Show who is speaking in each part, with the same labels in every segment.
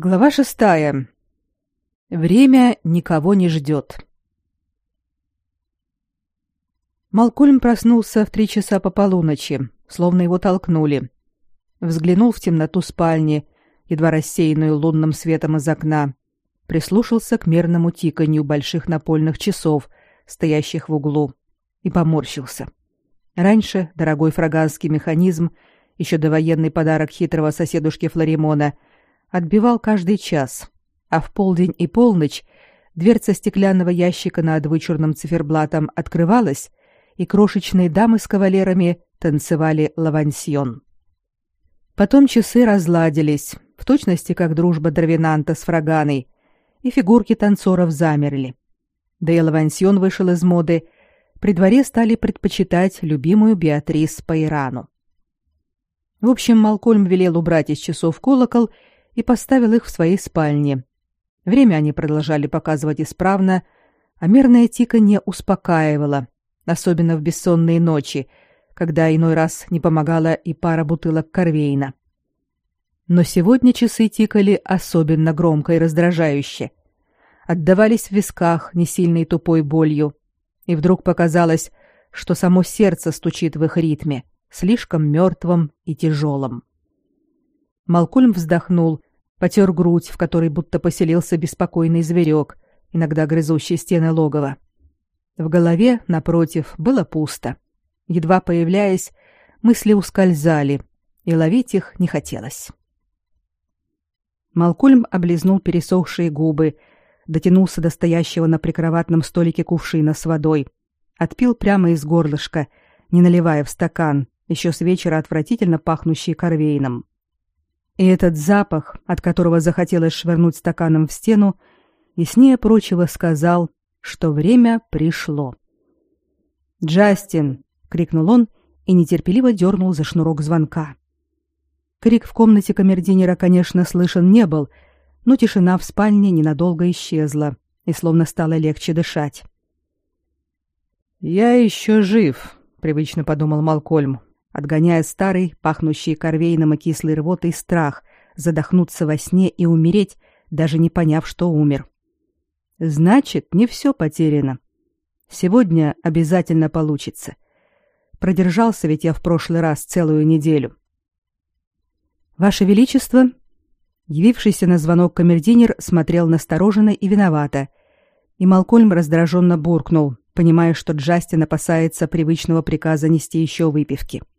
Speaker 1: Глава шестая. Время никого не ждет. Малкольм проснулся в три часа по полуночи, словно его толкнули. Взглянул в темноту спальни, едва рассеянную лунным светом из окна, прислушался к мерному тиканью больших напольных часов, стоящих в углу, и поморщился. Раньше дорогой фраганский механизм, еще довоенный подарок хитрого соседушки Флоримона — отбивал каждый час, а в полдень и полночь дверца стеклянного ящика над вычурным циферблатом открывалась, и крошечные дамы с кавалерами танцевали лавансьон. Потом часы разладились, в точности как дружба Дравинанта с Фраганой, и фигурки танцоров замерли. Да и лавансьон вышел из моды, при дворе стали предпочитать любимую Беатрис по Ирану. В общем, Малкольм велел убрать из часов колокол и поставил их в своей спальне. Время они продолжали показывать исправно, а мерное тиканье успокаивало, особенно в бессонные ночи, когда иной раз не помогала и пара бутылок корвейна. Но сегодня часы тикали особенно громко и раздражающе. Отдавались в висках несильной тупой болью, и вдруг показалось, что само сердце стучит в их ритме, слишком мертвым и тяжелым. Малкольм вздохнул потер грудь, в которой будто поселился беспокойный зверек, иногда грызущий стены логова. В голове, напротив, было пусто. Едва появляясь, мысли ускользали, и ловить их не хотелось. Малкольм облизнул пересохшие губы, дотянулся до стоящего на прикроватном столике кувшина с водой, отпил прямо из горлышка, не наливая в стакан, еще с вечера отвратительно пахнущий корвейном. И этот запах, от которого захотелось швырнуть стаканом в стену, яснее прочего сказал, что время пришло. «Джастин!» — крикнул он и нетерпеливо дернул за шнурок звонка. Крик в комнате камердинера, конечно, слышен не был, но тишина в спальне ненадолго исчезла, и словно стало легче дышать. «Я еще жив», — привычно подумал Малкольм, отгоняя старый, пахнущий корвейном и кислой рвотой страх, задохнуться во сне и умереть, даже не поняв, что умер. Значит, не все потеряно. Сегодня обязательно получится. Продержался ведь я в прошлый раз целую неделю. Ваше величество, явившийся на звонок камердинер смотрел настороженно и виновато, и Малкольм раздраженно буркнул, понимая, что Джастин опасается привычного приказа нести еще выпивки. —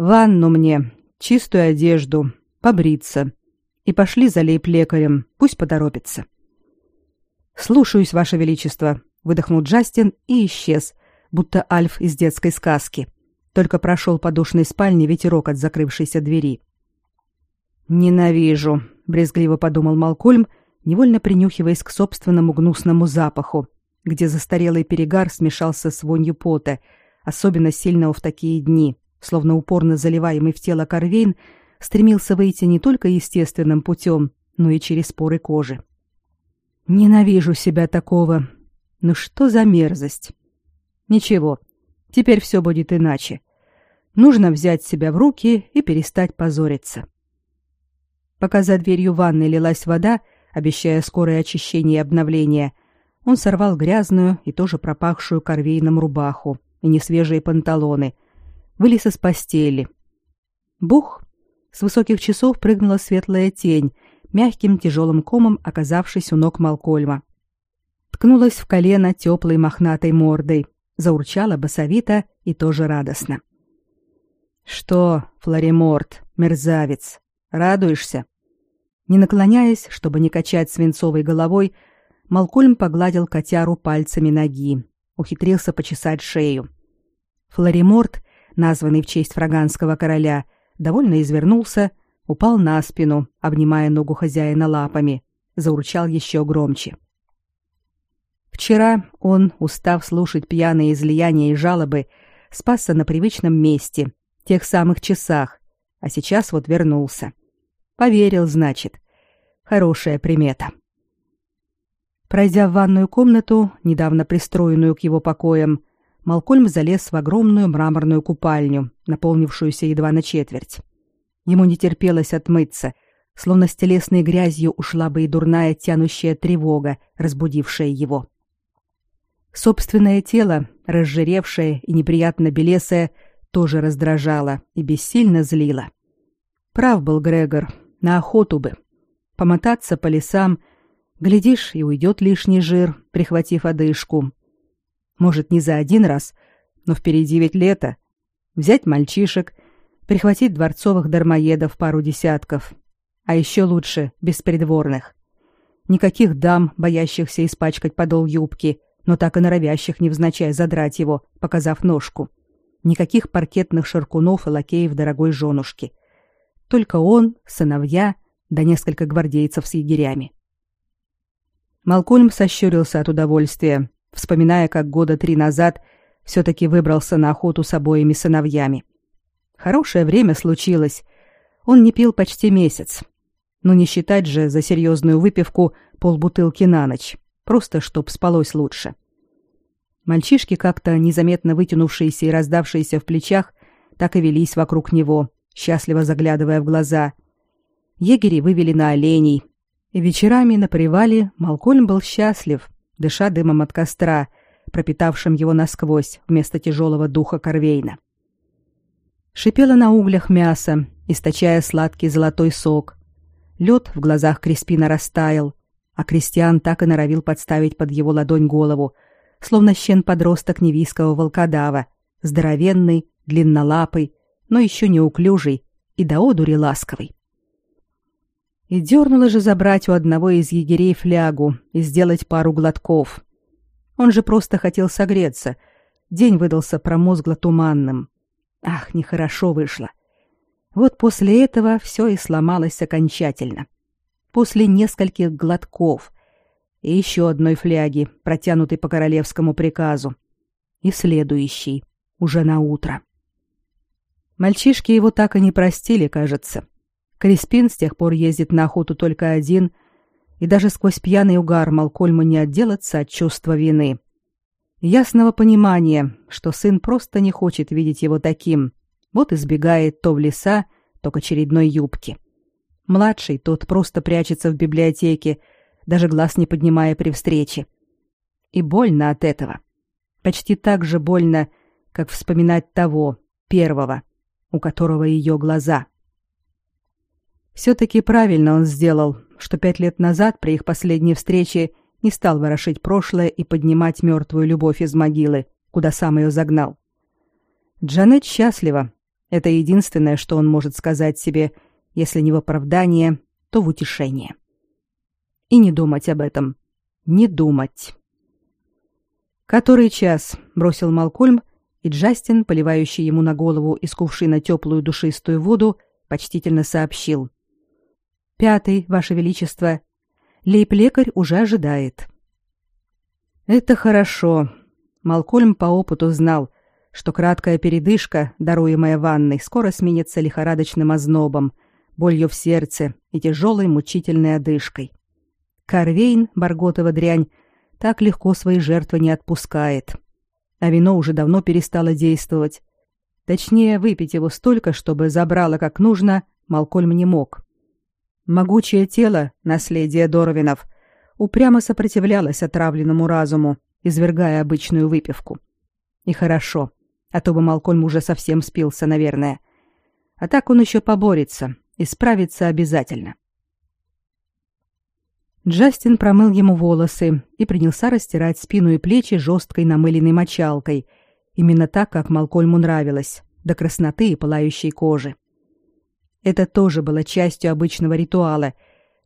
Speaker 1: Ванну мне, чистую одежду, побриться. И пошли за лейб-лекарем, пусть поторопится. Слушаюсь, ваше величество, выдохнул Джастин и исчез, будто Альф из детской сказки. Только прошел по душной спальне ветерок от закрывшейся двери. Ненавижу, брезгливо подумал Малкольм, невольно принюхиваясь к собственному гнусному запаху, где застарелый перегар смешался с вонью пота, особенно сильного в такие дни словно упорно заливаемый в тело корвейн, стремился выйти не только естественным путем, но и через поры кожи. Ненавижу себя такого. Ну что за мерзость? Ничего, теперь все будет иначе. Нужно взять себя в руки и перестать позориться. Пока за дверью ванной лилась вода, обещая скорое очищение и обновление, он сорвал грязную и тоже пропахшую корвейном рубаху и несвежие панталоны — вылез из постели. Бух! С высоких часов прыгнула светлая тень, мягким тяжелым комом оказавшись у ног Малкольма. Ткнулась в колено теплой мохнатой мордой, заурчала басовито и тоже радостно. «Что, Флориморт, мерзавец, радуешься?» Не наклоняясь, чтобы не качать свинцовой головой, Малкольм погладил котяру пальцами ноги, ухитрился почесать шею. Флориморт названный в честь фраганского короля, довольно извернулся, упал на спину, обнимая ногу хозяина лапами, заурчал еще громче. Вчера он, устав слушать пьяные излияния и жалобы, спасся на привычном месте, тех самых часах, а сейчас вот вернулся. Поверил, значит. Хорошая примета. Пройдя в ванную комнату, недавно пристроенную к его покоям, Малкольм залез в огромную мраморную купальню, наполнившуюся едва на четверть. Ему не терпелось отмыться, словно с телесной грязью ушла бы и дурная тянущая тревога, разбудившая его. Собственное тело, разжиревшее и неприятно белесое, тоже раздражало и бессильно злило. Прав был Грегор, на охоту бы. Помотаться по лесам, глядишь, и уйдет лишний жир, прихватив одышку. Может, не за один раз, но впереди ведь лето. Взять мальчишек, прихватить дворцовых дармоедов пару десятков. А еще лучше беспридворных. Никаких дам, боящихся испачкать подол юбки, но так и норовящих невзначай задрать его, показав ножку. Никаких паркетных шаркунов и лакеев дорогой женушки. Только он, сыновья, да несколько гвардейцев с егерями. Малкольм сощурился от удовольствия, вспоминая, как года три назад все-таки выбрался на охоту с обоими сыновьями. Хорошее время случилось. Он не пил почти месяц. Но не считать же за серьезную выпивку полбутылки на ночь, просто чтоб спалось лучше. Мальчишки, как-то незаметно вытянувшиеся и раздавшиеся в плечах, так и велись вокруг него, счастливо заглядывая в глаза. Егери вывели на оленей, и вечерами на привале Малкольм был счастлив, дыша дымом от костра, пропитавшим его насквозь вместо тяжелого духа корвейна. Шипело на углях мясо, источая сладкий золотой сок. Лед в глазах Креспина растаял, а Кристиан так и норовил подставить под его ладонь голову, словно щен-подросток невийского волкодава, здоровенный, длиннолапый, но еще неуклюжий и до одури ласковый. И дернуло же забрать у одного из егерей флягу и сделать пару глотков. Он же просто хотел согреться. День выдался промозгло-туманным. Ах, нехорошо вышло. Вот после этого все и сломалось окончательно. После нескольких глотков и еще одной фляги, протянутой по королевскому приказу, и следующей, уже на утро. Мальчишки его так и не простили, кажется. Криспин с тех пор ездит на охоту только один, и даже сквозь пьяный угар Малкольму не отделаться от чувства вины. Ясного понимания, что сын просто не хочет видеть его таким, вот избегает то в леса, то к очередной юбке. Младший тот просто прячется в библиотеке, даже глаз не поднимая при встрече. И больно от этого. Почти так же больно, как вспоминать того, первого, у которого ее глаза. Все-таки правильно он сделал, что пять лет назад при их последней встрече не стал ворошить прошлое и поднимать мертвую любовь из могилы, куда сам ее загнал. Джанет счастлива. Это единственное, что он может сказать себе, если не в оправдание, то в утешение. И не думать об этом. Не думать. «Который час?» — бросил Малкольм, и Джастин, поливающий ему на голову из кувшина теплую душистую воду, почтительно сообщил. Пятый, ваше величество. Лейб-лекарь уже ожидает. Это хорошо. Малкольм по опыту знал, что краткая передышка, даруемая ванной, скоро сменится лихорадочным ознобом, болью в сердце и тяжелой мучительной одышкой. Карвейн, Барготова дрянь, так легко свои жертвы не отпускает. А вино уже давно перестало действовать. Точнее, выпить его столько, чтобы забрало как нужно, Малкольм не мог. Могучее тело, наследие Доровинов, упрямо сопротивлялось отравленному разуму, извергая обычную выпивку. И хорошо, а то бы Малкольм уже совсем спился, наверное. А так он еще поборется и справится обязательно. Джастин промыл ему волосы и принялся растирать спину и плечи жесткой намыленной мочалкой, именно так, как Малкольму нравилось, до красноты и пылающей кожи. Это тоже было частью обычного ритуала,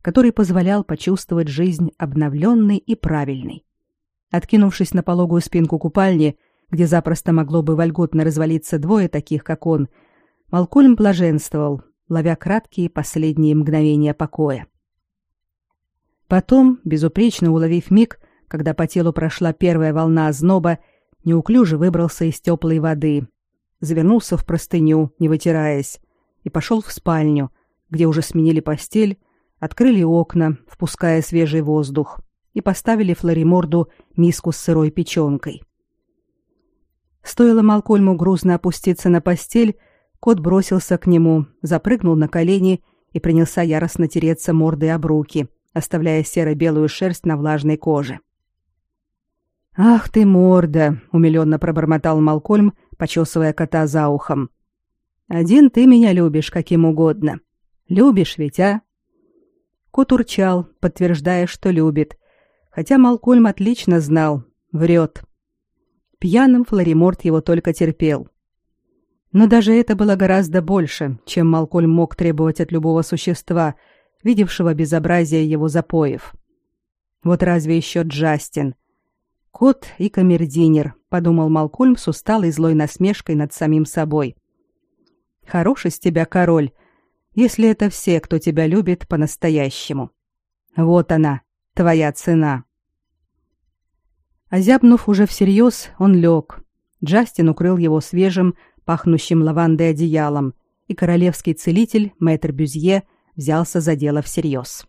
Speaker 1: который позволял почувствовать жизнь обновленной и правильной. Откинувшись на пологую спинку купальни, где запросто могло бы вольготно развалиться двое таких, как он, Малкольм блаженствовал, ловя краткие последние мгновения покоя. Потом, безупречно уловив миг, когда по телу прошла первая волна озноба, неуклюже выбрался из теплой воды, завернулся в простыню, не вытираясь, и пошел в спальню, где уже сменили постель, открыли окна, впуская свежий воздух, и поставили Флориморду миску с сырой печенкой. Стоило Малкольму грузно опуститься на постель, кот бросился к нему, запрыгнул на колени и принялся яростно тереться мордой об руки, оставляя серо-белую шерсть на влажной коже. «Ах ты, морда!» — умилённо пробормотал Малкольм, почесывая кота за ухом. «Один ты меня любишь каким угодно. Любишь ведь, а?» Кот урчал, подтверждая, что любит, хотя Малкольм отлично знал, врет. Пьяным Флориморт его только терпел. Но даже это было гораздо больше, чем Малкольм мог требовать от любого существа, видевшего безобразие его запоев. Вот разве еще Джастин? Кот и камердинер, подумал Малкольм с усталой злой насмешкой над самим собой. Хорош из тебя король, если это все, кто тебя любит по-настоящему. Вот она, твоя цена. Озябнув уже всерьез, он лег. Джастин укрыл его свежим, пахнущим лавандой одеялом, и королевский целитель, мэтр Бюзье, взялся за дело всерьез.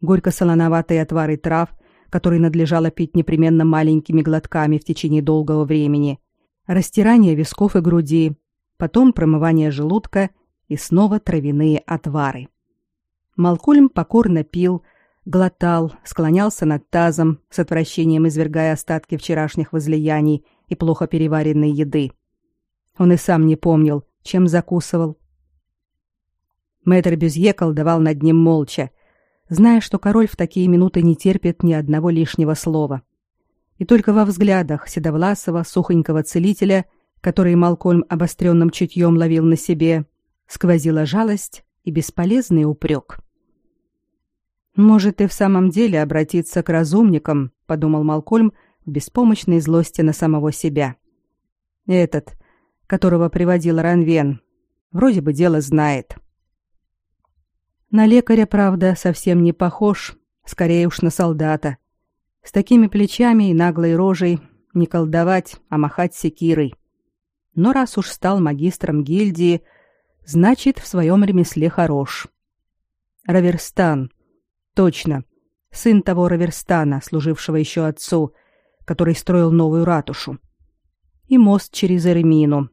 Speaker 1: Горько-солоноватые отвары трав, которые надлежало пить непременно маленькими глотками в течение долгого времени, растирание висков и груди, потом промывание желудка и снова травяные отвары. Малкольм покорно пил, глотал, склонялся над тазом, с отвращением извергая остатки вчерашних возлияний и плохо переваренной еды. Он и сам не помнил, чем закусывал. Мэтр Бюзье колдовал над ним молча, зная, что король в такие минуты не терпит ни одного лишнего слова. И только во взглядах седовласого, сухонького целителя, который Малкольм обостренным чутьем ловил на себе, сквозила жалость и бесполезный упрек. «Может, и в самом деле обратиться к разумникам», — подумал Малкольм в беспомощной злости на самого себя. «Этот, которого приводил Ранвен, вроде бы дело знает». На лекаря, правда, совсем не похож, скорее уж на солдата. С такими плечами и наглой рожей не колдовать, а махать секирой. Но раз уж стал магистром гильдии, значит, в своем ремесле хорош. Раверстан. Точно. Сын того Раверстана, служившего еще отцу, который строил новую ратушу. И мост через Эремину.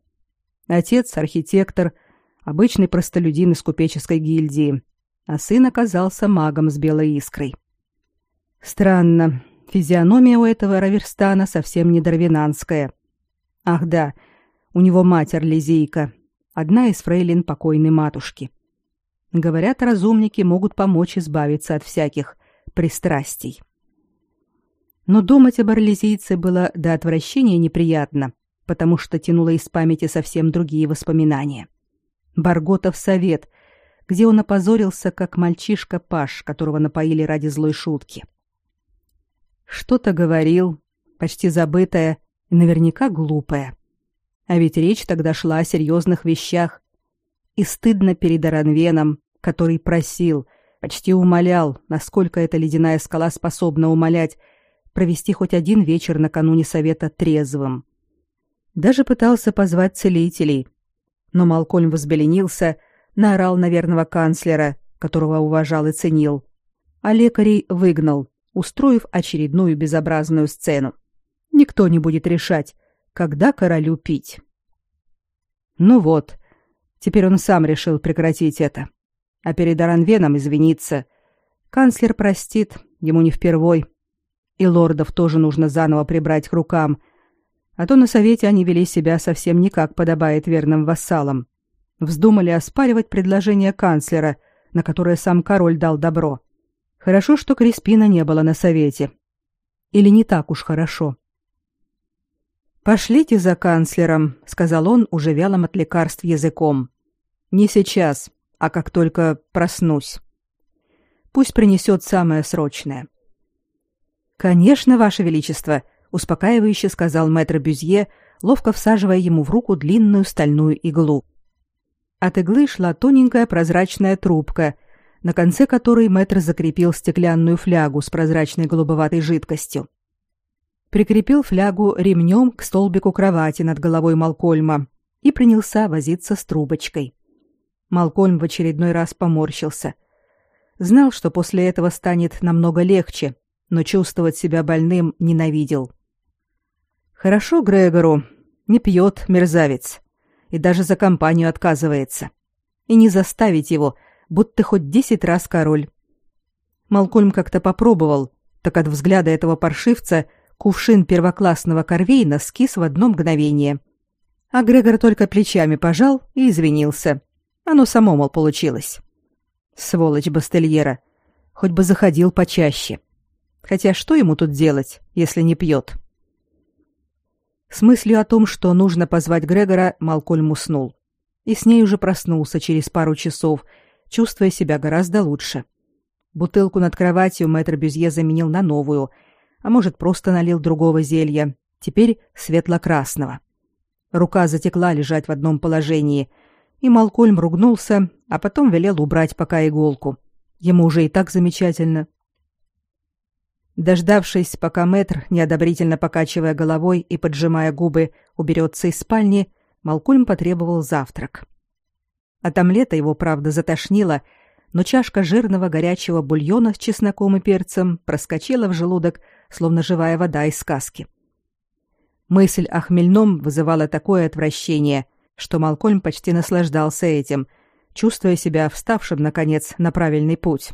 Speaker 1: Отец архитектор, обычный простолюдин из купеческой гильдии, а сын оказался магом с белой искрой. Странно, физиономия у этого Раверстана совсем не дарвинанская. Ах да, у него мать Орлезийка, одна из фрейлин покойной матушки. Говорят, разумники могут помочь избавиться от всяких пристрастий. Но думать об Орлезийце было до отвращения неприятно, потому что тянуло из памяти совсем другие воспоминания. Барготов совет — где он опозорился, как мальчишка Паш, которого напоили ради злой шутки. Что-то говорил, почти забытое наверняка глупое. А ведь речь тогда шла о серьезных вещах. И стыдно перед Аранвеном, который просил, почти умолял, насколько эта ледяная скала способна умолять, провести хоть один вечер накануне совета трезвым. Даже пытался позвать целителей, но Малкольм возбеленился — наорал на верного канцлера, которого уважал и ценил, а лекарей выгнал, устроив очередную безобразную сцену. Никто не будет решать, когда королю пить. Ну вот, теперь он сам решил прекратить это. А перед Аранвеном извиниться. Канцлер простит, ему не впервой. И лордов тоже нужно заново прибрать к рукам, а то на совете они вели себя совсем не как подобает верным вассалам вздумали оспаривать предложение канцлера, на которое сам король дал добро. Хорошо, что Криспина не было на совете. Или не так уж хорошо. Пошлите за канцлером, сказал он уже вялым от лекарств языком. Не сейчас, а как только проснусь. Пусть принесет самое срочное. Конечно, ваше величество, успокаивающе сказал мэтр Бюзье, ловко всаживая ему в руку длинную стальную иглу. От иглы шла тоненькая прозрачная трубка, на конце которой мэтр закрепил стеклянную флягу с прозрачной голубоватой жидкостью. Прикрепил флягу ремнем к столбику кровати над головой Малкольма и принялся возиться с трубочкой. Малкольм в очередной раз поморщился. Знал, что после этого станет намного легче, но чувствовать себя больным ненавидел. Хорошо Грегору, не пьет мерзавец и даже за компанию отказывается. И не заставить его, будто хоть десять раз король. Малкольм как-то попробовал, так от взгляда этого паршивца кувшин первоклассного корвейна скис в одно мгновение. А Грегор только плечами пожал и извинился. Оно само, мол, получилось. Сволочь Бастельера. Хоть бы заходил почаще. Хотя что ему тут делать, если не пьет? С мыслью о том, что нужно позвать Грегора, Малкольм уснул. И с ней уже проснулся через пару часов, чувствуя себя гораздо лучше. Бутылку над кроватью мэтр Бюзье заменил на новую, а может, просто налил другого зелья, теперь светло-красного. Рука затекла лежать в одном положении, и Малкольм ругнулся, а потом велел убрать пока иголку. Ему уже и так замечательно. Дождавшись, пока мэтр, неодобрительно покачивая головой и поджимая губы, уберется из спальни, Малкольм потребовал завтрак. От омлета его, правда, затошнило, но чашка жирного горячего бульона с чесноком и перцем проскочила в желудок, словно живая вода из сказки. Мысль о хмельном вызывала такое отвращение, что Малкольм почти наслаждался этим, чувствуя себя вставшим, наконец, на правильный путь.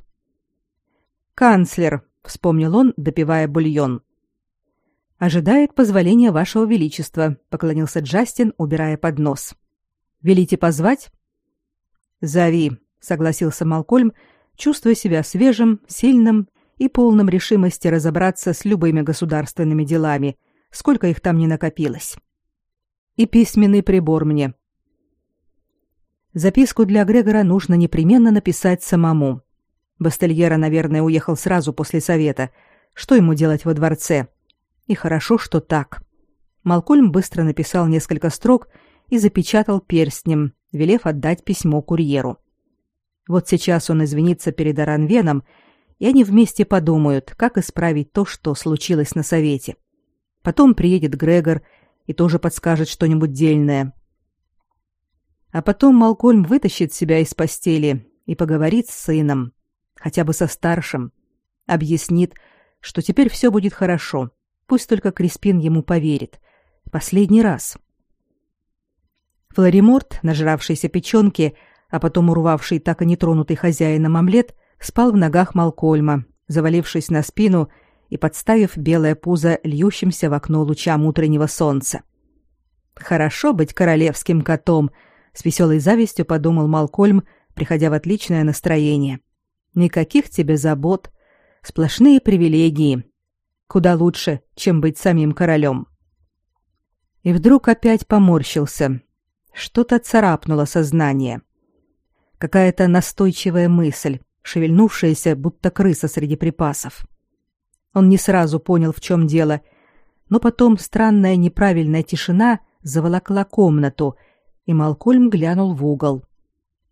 Speaker 1: «Канцлер», — вспомнил он, допивая бульон. «Ожидает позволения вашего величества», — поклонился Джастин, убирая поднос. «Велите позвать?» «Зови», — согласился Малкольм, чувствуя себя свежим, сильным и полным решимости разобраться с любыми государственными делами, сколько их там ни накопилось. «И письменный прибор мне». Записку для Грегора нужно непременно написать самому. Бастельера, наверное, уехал сразу после совета. Что ему делать во дворце? И хорошо, что так. Малкольм быстро написал несколько строк и запечатал перстнем, велев отдать письмо курьеру. Вот сейчас он извинится перед Аранвеном, и они вместе подумают, как исправить то, что случилось на совете. Потом приедет Грегор и тоже подскажет что-нибудь дельное. А потом Малкольм вытащит себя из постели и поговорит с сыном, хотя бы со старшим, объяснит, что теперь все будет хорошо, пусть только Криспин ему поверит. Последний раз. Флориморт, нажравшийся печенки, а потом урвавший так и нетронутый хозяином омлет, спал в ногах Малкольма, завалившись на спину и подставив белое пузо льющимся в окно лучам утреннего солнца. «Хорошо быть королевским котом», — с веселой завистью подумал Малкольм, приходя в отличное настроение. «Никаких тебе забот, сплошные привилегии. Куда лучше, чем быть самим королем». И вдруг опять поморщился. Что-то царапнуло сознание. Какая-то настойчивая мысль, шевельнувшаяся, будто крыса среди припасов. Он не сразу понял, в чем дело, но потом странная неправильная тишина заволокла комнату, и Малкольм глянул в угол.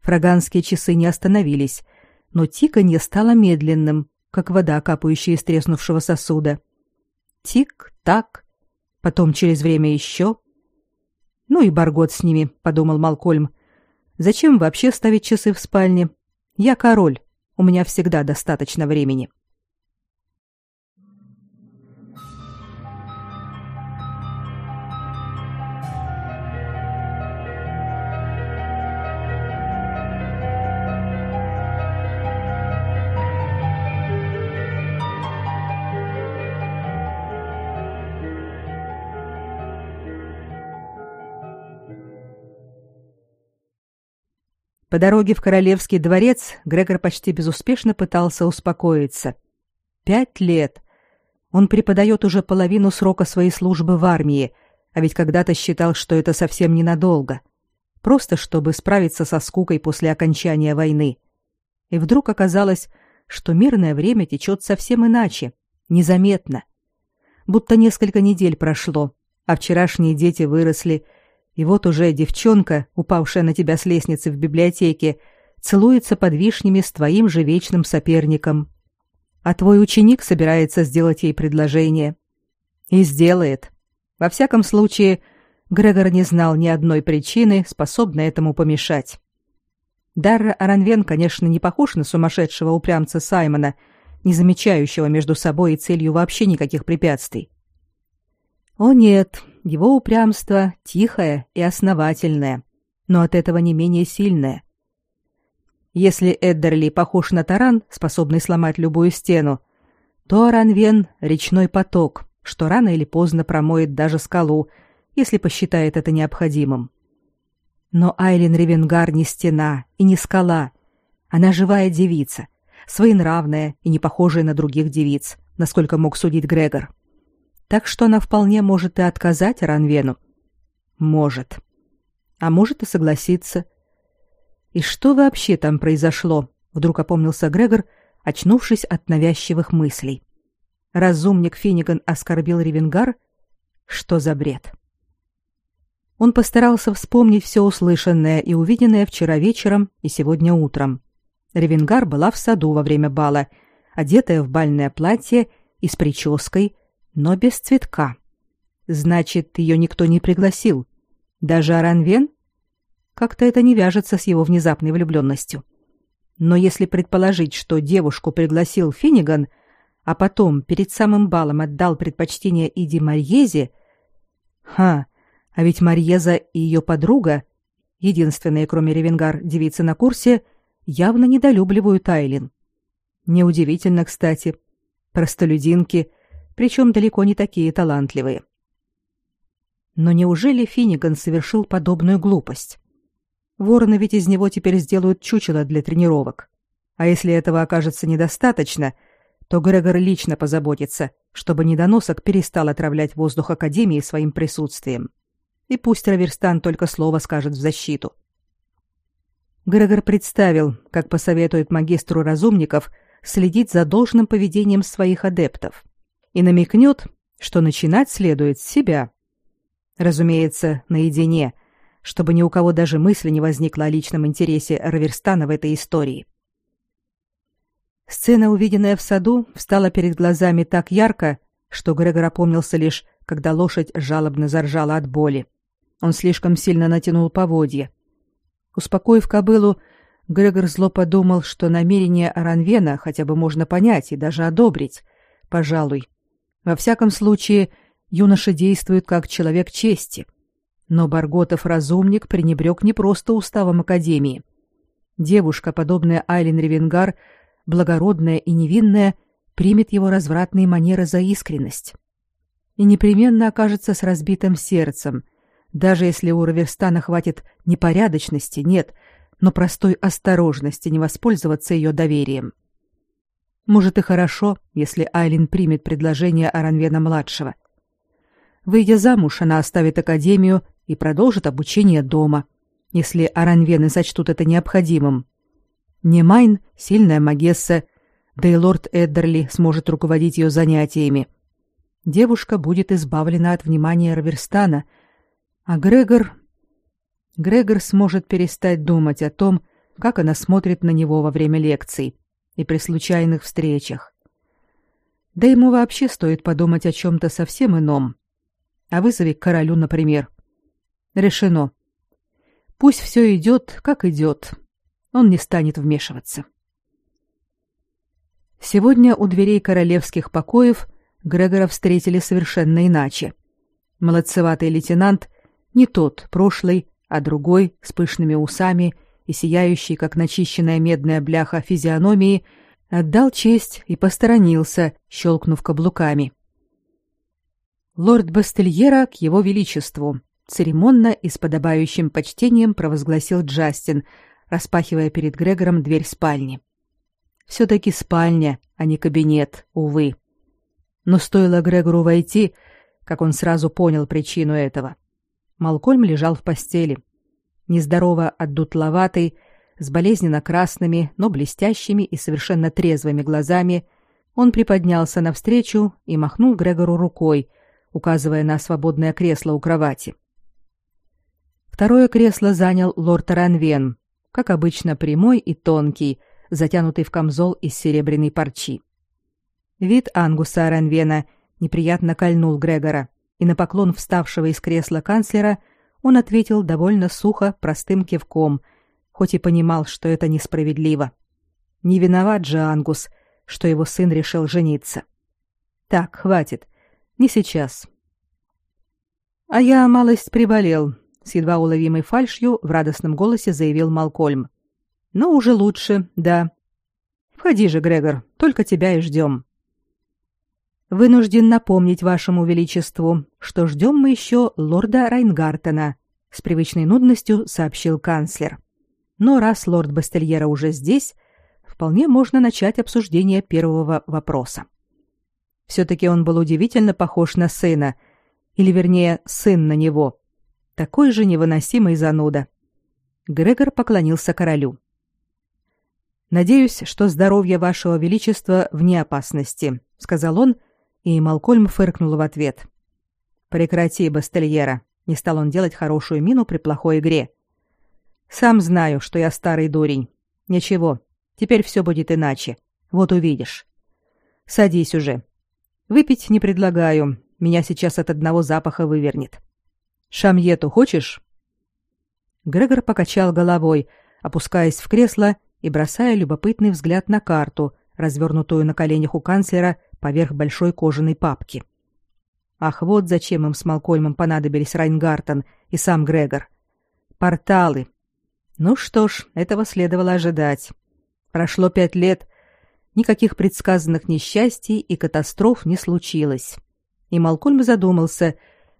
Speaker 1: Фраганские часы не остановились, но тиканье стало медленным, как вода, капающая из треснувшего сосуда. Тик-так, потом через время еще. Ну и Баргот с ними, подумал Малкольм. Зачем вообще ставить часы в спальне? Я король. У меня всегда достаточно времени. По дороге в королевский дворец Грегор почти безуспешно пытался успокоиться. Пять лет. Он преподает уже половину срока своей службы в армии, а ведь когда-то считал, что это совсем ненадолго. Просто чтобы справиться со скукой после окончания войны. И вдруг оказалось, что мирное время течет совсем иначе, незаметно. Будто несколько недель прошло, а вчерашние дети выросли, и вот уже девчонка, упавшая на тебя с лестницы в библиотеке, целуется под вишнями с твоим же вечным соперником. А твой ученик собирается сделать ей предложение. И сделает. Во всяком случае, Грегор не знал ни одной причины, способной этому помешать. Дарра Аранвен, конечно, не похож на сумасшедшего упрямца Саймона, не замечающего между собой и целью вообще никаких препятствий. О нет, его упрямство тихое и основательное, но от этого не менее сильное. Если Эддерли похож на таран, способный сломать любую стену, то Аранвен — речной поток, что рано или поздно промоет даже скалу, если посчитает это необходимым. Но Айлин Ревенгар не стена и не скала. Она живая девица, своенравная и не похожая на других девиц, насколько мог судить Грегор. Так что она вполне может и отказать Ранвену. Может. А может и согласиться. И что вообще там произошло? Вдруг опомнился Грегор, очнувшись от навязчивых мыслей. Разумник Финиган оскорбил Ревенгар? Что за бред? Он постарался вспомнить все услышанное и увиденное вчера вечером и сегодня утром. Ревенгар была в саду во время бала, одетая в бальное платье и с прической, но без цветка. Значит, ее никто не пригласил. Даже Аранвен? Как-то это не вяжется с его внезапной влюбленностью. Но если предположить, что девушку пригласил Финиган, а потом перед самым балом отдал предпочтение Иди Марьезе... Ха, а ведь Марьеза и ее подруга, единственные, кроме Ревенгар, девицы на курсе, явно недолюбливают Айлин. Неудивительно, кстати. Простолюдинки, причем далеко не такие талантливые. Но неужели Финиган совершил подобную глупость? Вороны ведь из него теперь сделают чучело для тренировок. А если этого окажется недостаточно, то Грегор лично позаботится, чтобы недоносок перестал отравлять воздух Академии своим присутствием. И пусть Раверстан только слово скажет в защиту. Грегор представил, как посоветует магистру разумников следить за должным поведением своих адептов и намекнет, что начинать следует с себя. Разумеется, наедине, чтобы ни у кого даже мысли не возникло о личном интересе Раверстана в этой истории. Сцена, увиденная в саду, встала перед глазами так ярко, что Грегор опомнился лишь, когда лошадь жалобно заржала от боли. Он слишком сильно натянул поводья. Успокоив кобылу, Грегор зло подумал, что намерение Аранвена хотя бы можно понять и даже одобрить. Пожалуй. Во всяком случае, юноша действует как человек чести. Но Барготов разумник пренебрег не просто уставом Академии. Девушка, подобная Айлин Ревенгар, благородная и невинная, примет его развратные манеры за искренность. И непременно окажется с разбитым сердцем — даже если у Раверстана хватит непорядочности, нет, но простой осторожности не воспользоваться ее доверием. Может и хорошо, если Айлин примет предложение Аранвена-младшего. Выйдя замуж, она оставит академию и продолжит обучение дома, если Аранвены сочтут это необходимым. Немайн — сильная магесса, да и лорд Эддерли сможет руководить ее занятиями. Девушка будет избавлена от внимания Раверстана — а Грегор... Грегор сможет перестать думать о том, как она смотрит на него во время лекций и при случайных встречах. Да ему вообще стоит подумать о чем-то совсем ином. О вызове к королю, например. Решено. Пусть все идет, как идет. Он не станет вмешиваться. Сегодня у дверей королевских покоев Грегора встретили совершенно иначе. Молодцеватый лейтенант не тот, прошлый, а другой, с пышными усами и сияющий, как начищенная медная бляха физиономии, отдал честь и посторонился, щелкнув каблуками. Лорд Бастельера к его величеству церемонно и с подобающим почтением провозгласил Джастин, распахивая перед Грегором дверь спальни. Все-таки спальня, а не кабинет, увы. Но стоило Грегору войти, как он сразу понял причину этого. Малкольм лежал в постели. Нездорово отдутловатый, с болезненно красными, но блестящими и совершенно трезвыми глазами, он приподнялся навстречу и махнул Грегору рукой, указывая на свободное кресло у кровати. Второе кресло занял лорд Ранвен, как обычно прямой и тонкий, затянутый в камзол из серебряной парчи. Вид Ангуса Ранвена неприятно кольнул Грегора и на поклон вставшего из кресла канцлера он ответил довольно сухо, простым кивком, хоть и понимал, что это несправедливо. Не виноват же Ангус, что его сын решил жениться. Так, хватит. Не сейчас. А я малость приболел, с едва уловимой фальшью в радостном голосе заявил Малкольм. Но уже лучше, да. Входи же, Грегор, только тебя и ждем. Вынужден напомнить вашему величеству, что ждем мы еще лорда Райнгартена, с привычной нудностью сообщил канцлер. Но раз лорд Бастельера уже здесь, вполне можно начать обсуждение первого вопроса. Все-таки он был удивительно похож на сына, или вернее, сын на него. Такой же невыносимый зануда. Грегор поклонился королю. «Надеюсь, что здоровье вашего величества вне опасности», — сказал он, и Малкольм фыркнул в ответ. «Прекрати, Бастельера», — не стал он делать хорошую мину при плохой игре. «Сам знаю, что я старый дурень. Ничего, теперь все будет иначе. Вот увидишь. Садись уже. Выпить не предлагаю, меня сейчас от одного запаха вывернет. Шамьету хочешь?» Грегор покачал головой, опускаясь в кресло и бросая любопытный взгляд на карту, развернутую на коленях у канцлера поверх большой кожаной папки. Ах, вот зачем им с Малкольмом понадобились Райнгартен и сам Грегор. Порталы. Ну что ж, этого следовало ожидать. Прошло пять лет, никаких предсказанных несчастий и катастроф не случилось. И Малкольм задумался,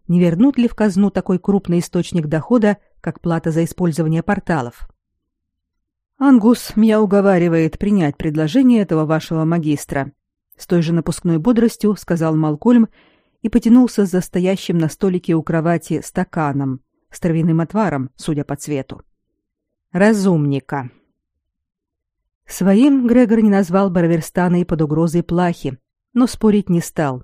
Speaker 1: не вернут ли в казну такой крупный источник дохода, как плата за использование порталов. Ангус меня уговаривает принять предложение этого вашего магистра, с той же напускной бодростью сказал Малкольм и потянулся за стоящим на столике у кровати стаканом с травяным отваром, судя по цвету. Разумника. Своим Грегор не назвал Барверстана и под угрозой плахи, но спорить не стал.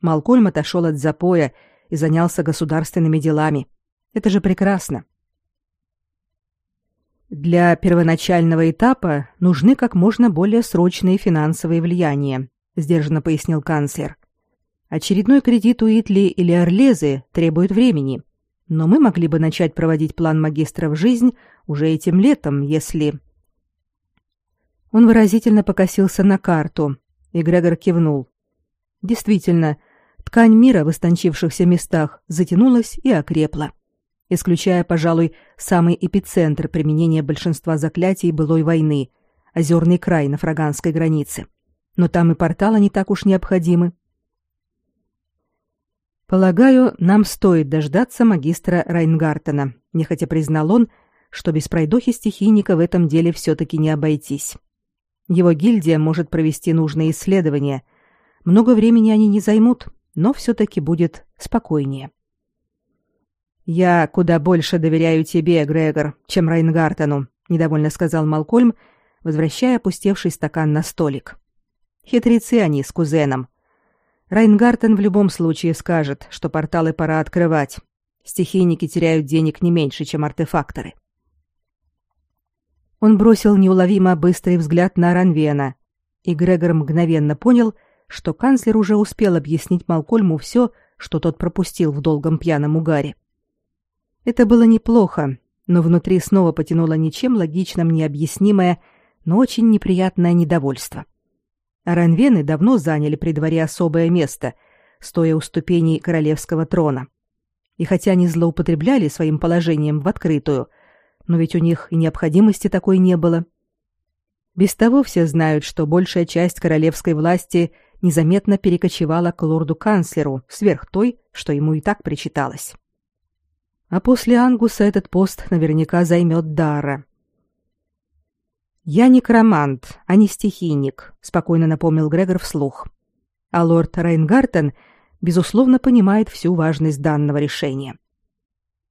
Speaker 1: Малкольм отошел от запоя и занялся государственными делами. Это же прекрасно. Для первоначального этапа нужны как можно более срочные финансовые влияния, сдержанно пояснил канцлер. Очередной кредит у Итли или Орлезы требует времени, но мы могли бы начать проводить план магистра в жизнь уже этим летом, если Он выразительно покосился на карту, и Грегор кивнул. Действительно, ткань мира в истончившихся местах затянулась и окрепла, исключая, пожалуй, самый эпицентр применения большинства заклятий былой войны — озерный край на фраганской границе. Но там и порталы не так уж необходимы. Полагаю, нам стоит дождаться магистра Райнгартена, нехотя признал он, что без пройдохи стихийника в этом деле все-таки не обойтись. Его гильдия может провести нужные исследования. Много времени они не займут, но все-таки будет спокойнее. «Я куда больше доверяю тебе, Грегор, чем Райнгартену», — недовольно сказал Малкольм, возвращая опустевший стакан на столик. «Хитрецы они с кузеном. Райнгартен в любом случае скажет, что порталы пора открывать. Стихийники теряют денег не меньше, чем артефакторы». Он бросил неуловимо быстрый взгляд на Ранвена, и Грегор мгновенно понял, что канцлер уже успел объяснить Малкольму все, что тот пропустил в долгом пьяном угаре. Это было неплохо, но внутри снова потянуло ничем логичным необъяснимое, но очень неприятное недовольство. Аранвены давно заняли при дворе особое место, стоя у ступеней королевского трона. И хотя они злоупотребляли своим положением в открытую, но ведь у них и необходимости такой не было. Без того все знают, что большая часть королевской власти незаметно перекочевала к лорду-канцлеру сверх той, что ему и так причиталось. А после Ангуса этот пост наверняка займет Дара. «Я некромант, а не стихийник», — спокойно напомнил Грегор вслух. А лорд Рейнгартен, безусловно, понимает всю важность данного решения.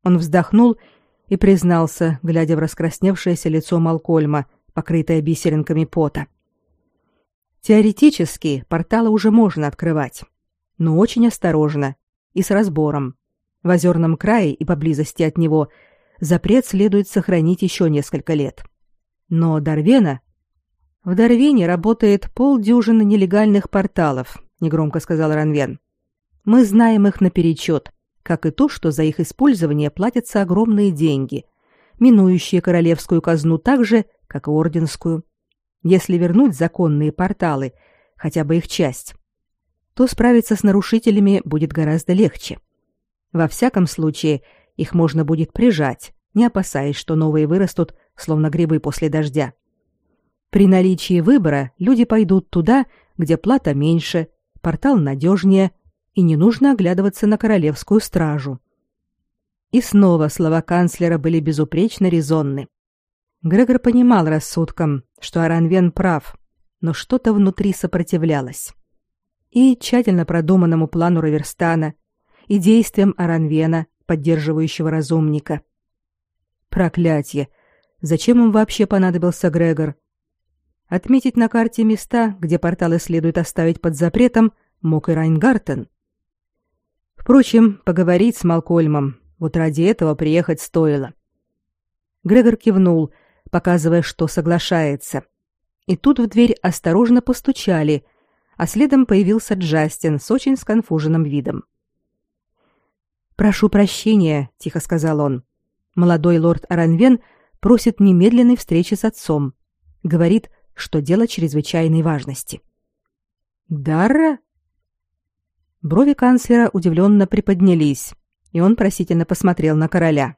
Speaker 1: Он вздохнул и признался, глядя в раскрасневшееся лицо Малкольма, покрытое бисеринками пота. — Теоретически порталы уже можно открывать, но очень осторожно и с разбором. В озерном крае и поблизости от него запрет следует сохранить еще несколько лет. Но Дарвена... В Дарвене работает полдюжины нелегальных порталов, негромко сказал Ранвен. Мы знаем их наперечет, как и то, что за их использование платятся огромные деньги, минующие королевскую казну так же, как и орденскую. Если вернуть законные порталы, хотя бы их часть, то справиться с нарушителями будет гораздо легче. Во всяком случае, их можно будет прижать, не опасаясь, что новые вырастут словно грибы после дождя. При наличии выбора люди пойдут туда, где плата меньше, портал надежнее, и не нужно оглядываться на королевскую стражу. И снова слова канцлера были безупречно резонны. Грегор понимал рассудком, что Аранвен прав, но что-то внутри сопротивлялось. И тщательно продуманному плану Раверстана, и действиям Аранвена, поддерживающего разумника. Проклятье! Зачем им вообще понадобился Грегор? Отметить на карте места, где порталы следует оставить под запретом, мог и Райнгартен. Впрочем, поговорить с Малкольмом, вот ради этого приехать стоило. Грегор кивнул, показывая, что соглашается. И тут в дверь осторожно постучали, а следом появился Джастин с очень сконфуженным видом. «Прошу прощения», — тихо сказал он. «Молодой лорд Аранвен просит немедленной встречи с отцом. Говорит, что дело чрезвычайной важности. Дарра? Брови канцлера удивленно приподнялись, и он просительно посмотрел на короля.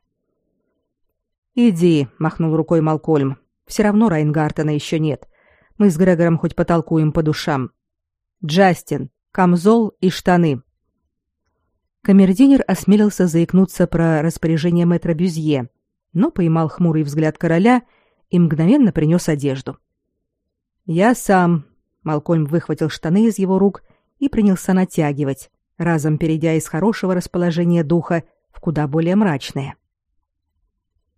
Speaker 1: «Иди», — махнул рукой Малкольм. «Все равно Райнгартена еще нет. Мы с Грегором хоть потолкуем по душам. Джастин, камзол и штаны». Камердинер осмелился заикнуться про распоряжение мэтра Бюзье, но поймал хмурый взгляд короля и мгновенно принес одежду. «Я сам», — Малкольм выхватил штаны из его рук и принялся натягивать, разом перейдя из хорошего расположения духа в куда более мрачное.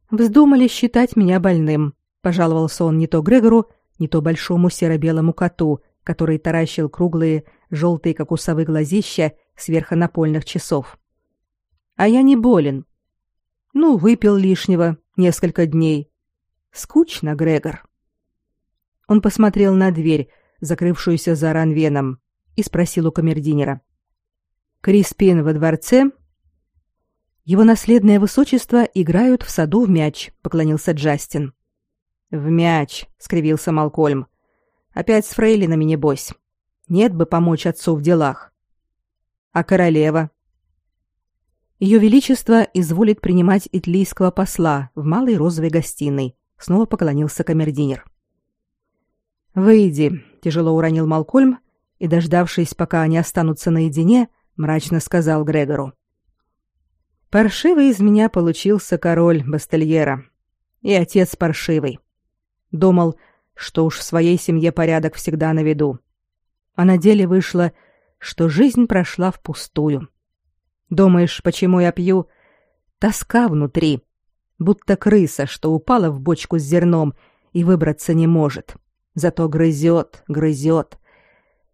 Speaker 1: «Вздумали считать меня больным», — пожаловался он не то Грегору, не то большому серо-белому коту, который таращил круглые, желтые, как у совы, глазища сверхонапольных часов. «А я не болен. Ну, выпил лишнего несколько дней. Скучно, Грегор». Он посмотрел на дверь, закрывшуюся за Ранвеном, и спросил у камердинера: "Криспин во дворце?" Его наследное высочество играют в саду в мяч, поклонился Джастин. В мяч, скривился Малкольм. Опять с фрейлинами небось. Нет бы помочь отцу в делах. А королева? Ее величество изволит принимать итлийского посла в малой розовой гостиной. Снова поклонился камердинер. «Выйди», — тяжело уронил Малкольм и, дождавшись, пока они останутся наедине, мрачно сказал Грегору. «Паршивый из меня получился король Бастельера. И отец паршивый. Думал, что уж в своей семье порядок всегда на виду. А на деле вышло, что жизнь прошла впустую. Думаешь, почему я пью? Тоска внутри, будто крыса, что упала в бочку с зерном и выбраться не может. Зато грызет, грызет.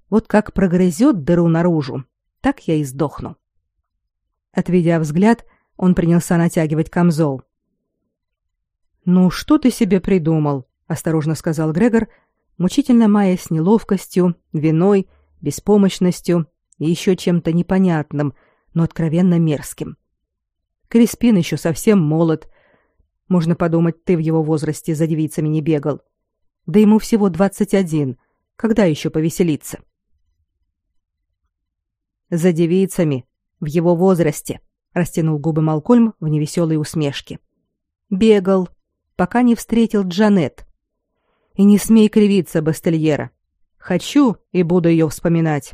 Speaker 1: Вот как прогрызет дыру наружу, так я и сдохну. Отведя взгляд, он принялся натягивать камзол. «Ну, что ты себе придумал?» — осторожно сказал Грегор, мучительно маясь неловкостью, виной, беспомощностью и еще чем-то непонятным, но откровенно мерзким. Криспин еще совсем молод. Можно подумать, ты в его возрасте за девицами не бегал. Да ему всего двадцать один. Когда еще повеселиться? За девицами в его возрасте, растянул губы Малкольм в невеселой усмешке. Бегал, пока не встретил Джанет. И не смей кривиться, Бастельера. Хочу и буду ее вспоминать.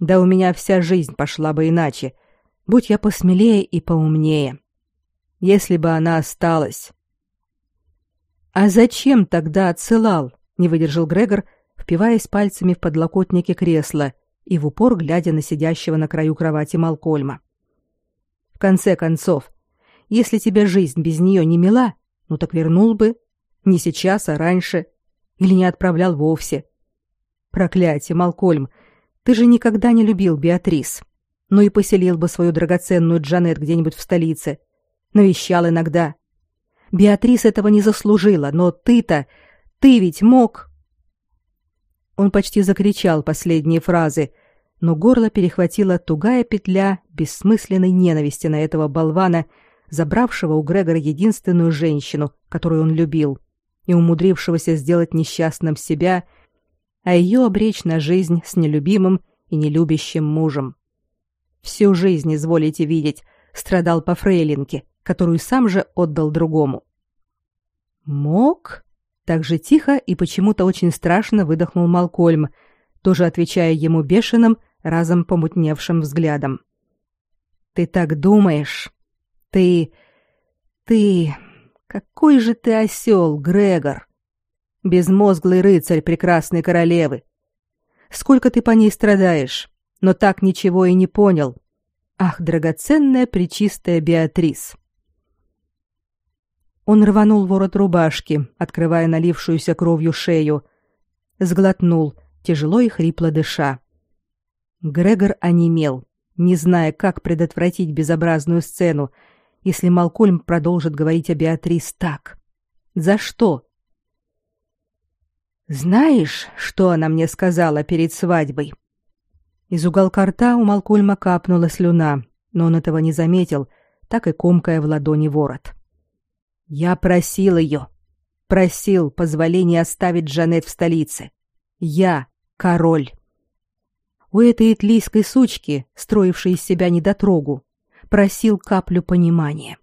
Speaker 1: Да у меня вся жизнь пошла бы иначе, будь я посмелее и поумнее. Если бы она осталась, а зачем тогда отсылал? не выдержал Грегор, впиваясь пальцами в подлокотники кресла и в упор глядя на сидящего на краю кровати Малкольма. В конце концов, если тебе жизнь без нее не мила, ну так вернул бы, не сейчас, а раньше, или не отправлял вовсе. Проклятие, Малкольм, ты же никогда не любил Беатрис. Ну и поселил бы свою драгоценную Джанет где-нибудь в столице. Навещал иногда. Беатрис этого не заслужила, но ты-то, ты ведь мог. Он почти закричал последние фразы, но горло перехватила тугая петля бессмысленной ненависти на этого болвана, забравшего у Грегора единственную женщину, которую он любил, и умудрившегося сделать несчастным себя, а ее обречь на жизнь с нелюбимым и нелюбящим мужем. Всю жизнь, изволите видеть, страдал по фрейлинке, которую сам же отдал другому. Мог? Так же тихо и почему-то очень страшно выдохнул Малкольм, тоже отвечая ему бешеным, разом помутневшим взглядом. Ты так думаешь? Ты ты какой же ты осел, Грегор? Безмозглый рыцарь прекрасной королевы. Сколько ты по ней страдаешь, но так ничего и не понял. Ах, драгоценная пречистая Беатрис. Он рванул ворот рубашки, открывая налившуюся кровью шею, сглотнул, тяжело и хрипло дыша. Грегор онемел, не зная, как предотвратить безобразную сцену, если Малкольм продолжит говорить о Беатрис так. За что? Знаешь, что она мне сказала перед свадьбой? Из уголка рта у Малкольма капнула слюна, но он этого не заметил, так и комкая в ладони ворот. Я просил ее, просил позволения оставить Жанет в столице. Я король. У этой итлийской сучки, строившей из себя недотрогу, просил каплю понимания.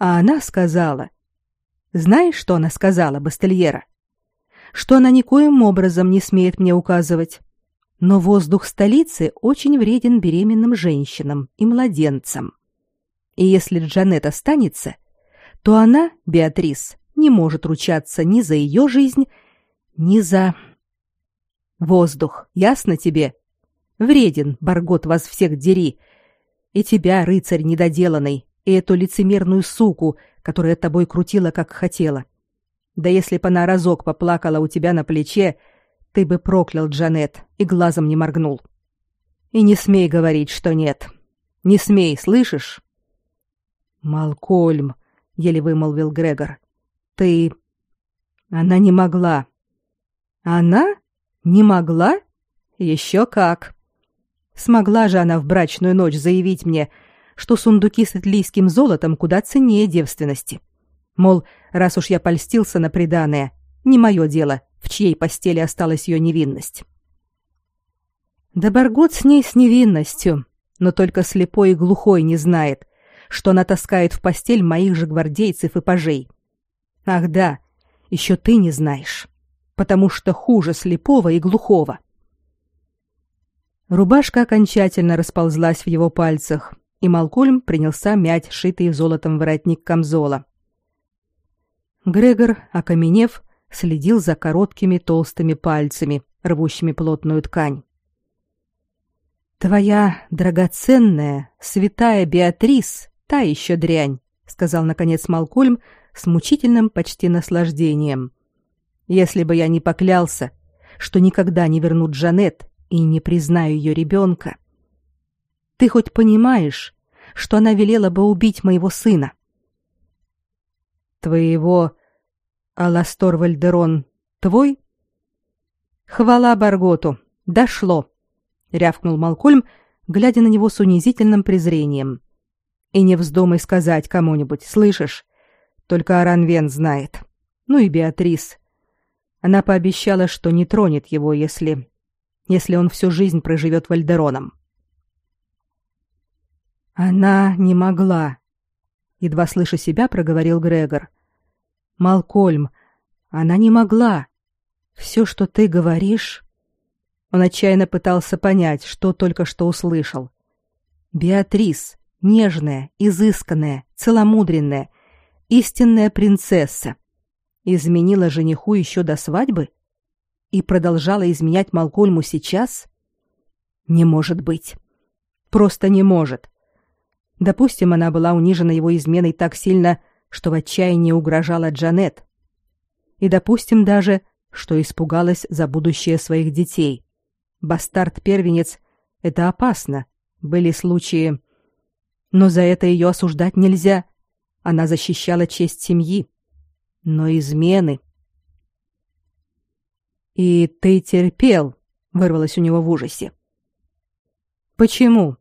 Speaker 1: А она сказала... Знаешь, что она сказала, Бастельера? Что она никоим образом не смеет мне указывать. Но воздух столицы очень вреден беременным женщинам и младенцам. И если Джанет останется, то она, Беатрис, не может ручаться ни за ее жизнь, ни за... Воздух, ясно тебе? Вреден, Баргот, вас всех дери, и тебя, рыцарь недоделанный, и эту лицемерную суку, которая тобой крутила, как хотела. Да если бы она разок поплакала у тебя на плече, ты бы проклял Джанет и глазом не моргнул. И не смей говорить, что нет. Не смей, слышишь? Малкольм, еле вымолвил Грегор. Ты Она не могла. Она не могла? Еще как. Смогла же она в брачную ночь заявить мне, что сундуки с итлийским золотом куда ценнее девственности. Мол, раз уж я польстился на преданное, не мое дело, в чьей постели осталась ее невинность. Да Баргот с ней с невинностью, но только слепой и глухой не знает, что она таскает в постель моих же гвардейцев и пажей. Ах да, еще ты не знаешь, потому что хуже слепого и глухого. — Рубашка окончательно расползлась в его пальцах, и Малкольм принялся мять шитый золотом воротник камзола. Грегор, окаменев, следил за короткими толстыми пальцами, рвущими плотную ткань. «Твоя драгоценная, святая Беатрис, та еще дрянь», — сказал, наконец, Малкольм с мучительным почти наслаждением. «Если бы я не поклялся, что никогда не вернут Джанет и не признаю ее ребенка. Ты хоть понимаешь, что она велела бы убить моего сына? Твоего Аластор Вальдерон твой? Хвала Барготу, дошло, рявкнул Малкольм, глядя на него с унизительным презрением. И не вздумай сказать кому-нибудь, слышишь? Только Аранвен знает. Ну и Беатрис. Она пообещала, что не тронет его, если если он всю жизнь проживет Вальдероном. Она не могла, едва слыша себя, проговорил Грегор. Малкольм, она не могла. Все, что ты говоришь, он отчаянно пытался понять, что только что услышал. Беатрис, нежная, изысканная, целомудренная, истинная принцесса, изменила жениху еще до свадьбы? и продолжала изменять Малкольму сейчас? Не может быть. Просто не может. Допустим, она была унижена его изменой так сильно, что в отчаянии угрожала Джанет. И допустим даже, что испугалась за будущее своих детей. Бастард-первенец — это опасно. Были случаи... Но за это ее осуждать нельзя. Она защищала честь семьи. Но измены... «И ты терпел», — вырвалось у него в ужасе. «Почему?»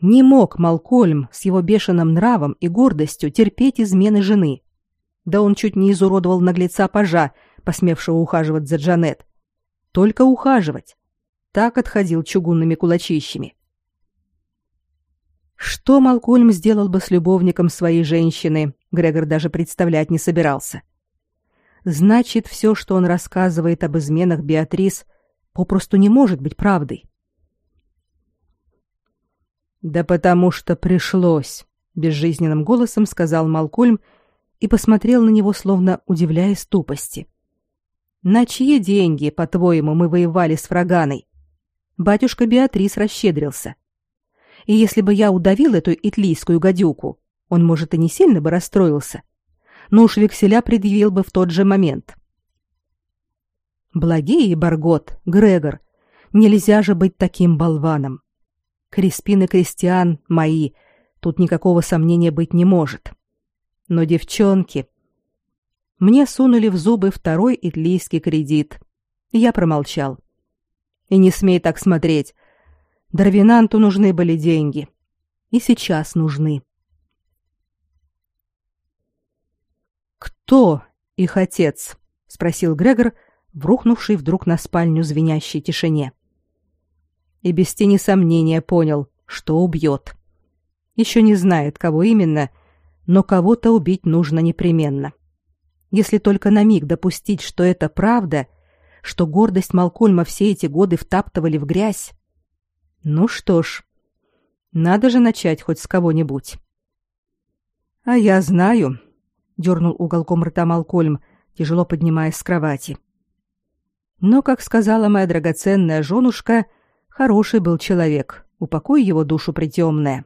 Speaker 1: Не мог Малкольм с его бешеным нравом и гордостью терпеть измены жены. Да он чуть не изуродовал наглеца пажа, посмевшего ухаживать за Джанет. Только ухаживать. Так отходил чугунными кулачищами. Что Малкольм сделал бы с любовником своей женщины, Грегор даже представлять не собирался. Значит, все, что он рассказывает об изменах Беатрис, попросту не может быть правдой. Да потому что пришлось, безжизненным голосом сказал Малкольм и посмотрел на него, словно удивляясь тупости. На чьи деньги, по-твоему, мы воевали с Фраганой? Батюшка Беатрис расщедрился. И если бы я удавил эту итлийскую гадюку, он, может, и не сильно бы расстроился, но уж векселя предъявил бы в тот же момент. Благие, Баргот, Грегор, нельзя же быть таким болваном. Криспин и Кристиан мои, тут никакого сомнения быть не может. Но девчонки... Мне сунули в зубы второй итлийский кредит. Я промолчал. И не смей так смотреть. Дарвинанту нужны были деньги. И сейчас нужны. «Кто их отец?» — спросил Грегор, врухнувший вдруг на спальню звенящей тишине и без тени сомнения понял, что убьет. Еще не знает, кого именно, но кого-то убить нужно непременно. Если только на миг допустить, что это правда, что гордость Малкольма все эти годы втаптывали в грязь. Ну что ж, надо же начать хоть с кого-нибудь. А я знаю, дернул уголком рта Малкольм, тяжело поднимаясь с кровати. Но, как сказала моя драгоценная женушка, — Хороший был человек, упокой его душу притемная.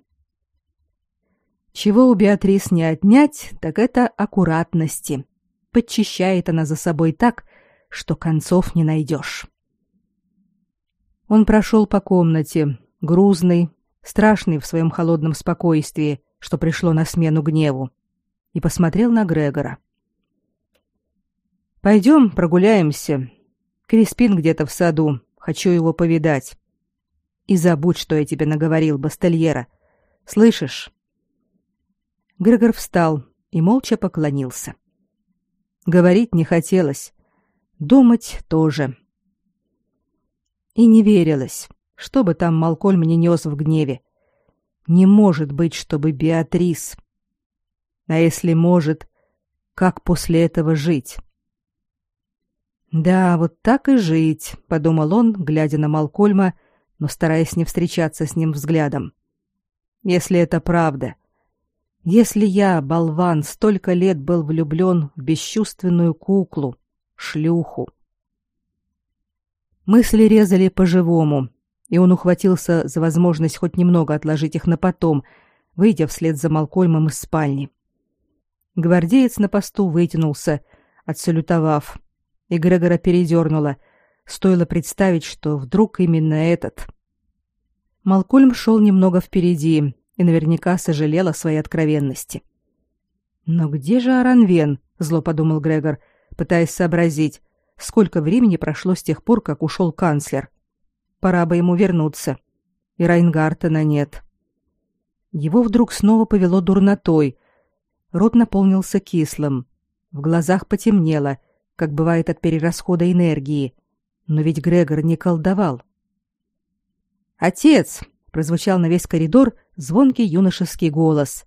Speaker 1: Чего у Беатрис не отнять, так это аккуратности. Подчищает она за собой так, что концов не найдешь. Он прошел по комнате, грузный, страшный в своем холодном спокойствии, что пришло на смену гневу, и посмотрел на Грегора. «Пойдем прогуляемся. Криспин где-то в саду. Хочу его повидать. И забудь, что я тебе наговорил, Бастельера. Слышишь? Грегор встал и молча поклонился. Говорить не хотелось, думать тоже. И не верилось, что бы там Малкольм не нес в гневе. Не может быть, чтобы Беатрис. А если может, как после этого жить? Да, вот так и жить, подумал он, глядя на Малкольма но стараясь не встречаться с ним взглядом. Если это правда, если я, болван, столько лет был влюблен в бесчувственную куклу, шлюху. Мысли резали по-живому, и он ухватился за возможность хоть немного отложить их на потом, выйдя вслед за Малкольмом из спальни. Гвардеец на посту вытянулся, отсалютовав, и Грегора передернуло. Стоило представить, что вдруг именно этот, Малкольм шел немного впереди и наверняка сожалел о своей откровенности. «Но где же Аранвен?» — зло подумал Грегор, пытаясь сообразить, сколько времени прошло с тех пор, как ушел канцлер. Пора бы ему вернуться. И Райнгартена нет. Его вдруг снова повело дурнотой. Рот наполнился кислым. В глазах потемнело, как бывает от перерасхода энергии. Но ведь Грегор не колдовал. — «Отец!» — прозвучал на весь коридор звонкий юношеский голос.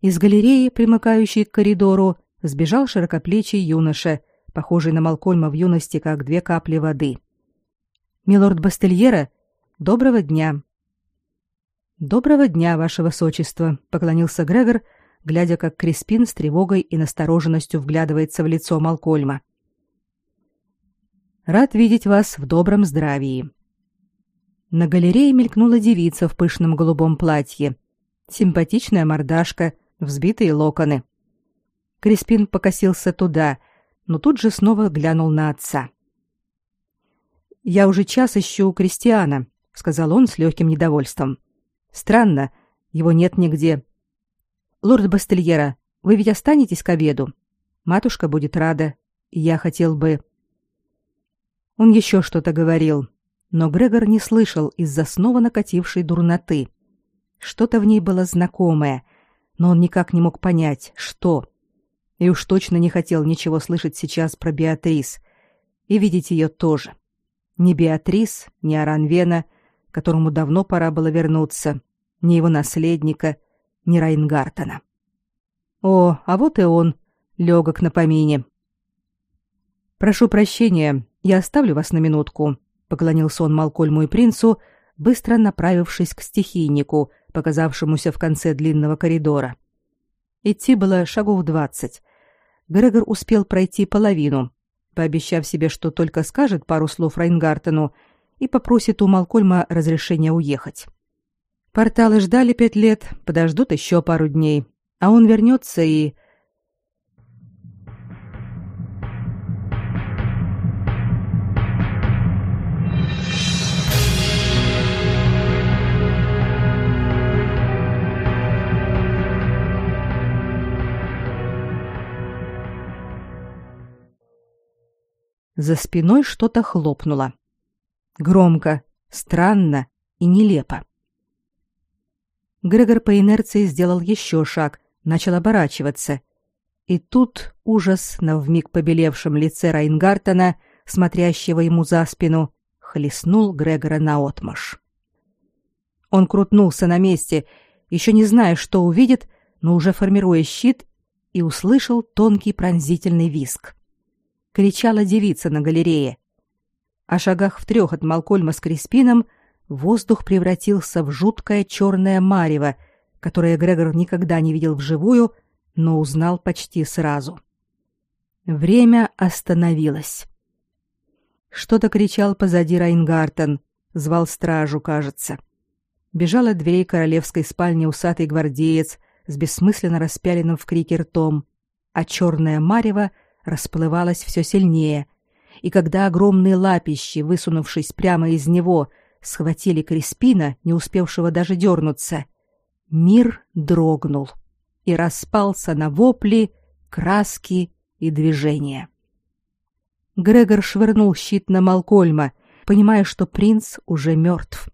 Speaker 1: Из галереи, примыкающей к коридору, сбежал широкоплечий юноша, похожий на Малкольма в юности, как две капли воды. «Милорд Бастельера, доброго дня!» «Доброго дня, ваше высочество!» — поклонился Грегор, глядя, как Криспин с тревогой и настороженностью вглядывается в лицо Малкольма. «Рад видеть вас в добром здравии!» На галерее мелькнула девица в пышном голубом платье. Симпатичная мордашка, взбитые локоны. Криспин покосился туда, но тут же снова глянул на отца. «Я уже час ищу Кристиана», — сказал он с легким недовольством. «Странно, его нет нигде. Лорд Бастельера, вы ведь останетесь к обеду? Матушка будет рада, я хотел бы...» Он еще что-то говорил, но Грегор не слышал из-за снова накатившей дурноты. Что-то в ней было знакомое, но он никак не мог понять, что. И уж точно не хотел ничего слышать сейчас про Беатрис. И видеть ее тоже. Ни Беатрис, ни Аранвена, которому давно пора было вернуться. ни его наследника, ни Райнгартена. О, а вот и он, легок на помине. Прошу прощения, я оставлю вас на минутку, поклонился он Малкольму и принцу, быстро направившись к стихийнику, показавшемуся в конце длинного коридора. Идти было шагов двадцать. Грегор успел пройти половину, пообещав себе, что только скажет пару слов Райнгартену и попросит у Малкольма разрешения уехать. Порталы ждали пять лет, подождут еще пару дней, а он вернется и... За спиной что-то хлопнуло. Громко, странно и нелепо. Грегор по инерции сделал еще шаг, начал оборачиваться. И тут ужас на вмиг побелевшем лице Райнгартена, смотрящего ему за спину, хлестнул Грегора наотмашь. Он крутнулся на месте, еще не зная, что увидит, но уже формируя щит, и услышал тонкий пронзительный визг. Кричала девица на галерее. О шагах в трех от Малкольма с Криспином воздух превратился в жуткое черное марево, которое Грегор никогда не видел вживую, но узнал почти сразу. Время остановилось. Что-то кричал позади Райнгартен, звал стражу, кажется. Бежал от дверей королевской спальни усатый гвардеец с бессмысленно распяленным в крике ртом, а черное марево расплывалось все сильнее, и когда огромные лапищи, высунувшись прямо из него, схватили Криспина, не успевшего даже дернуться, мир дрогнул и распался на вопли, краски и движения. Грегор швырнул щит на Малкольма, понимая, что принц уже мертв.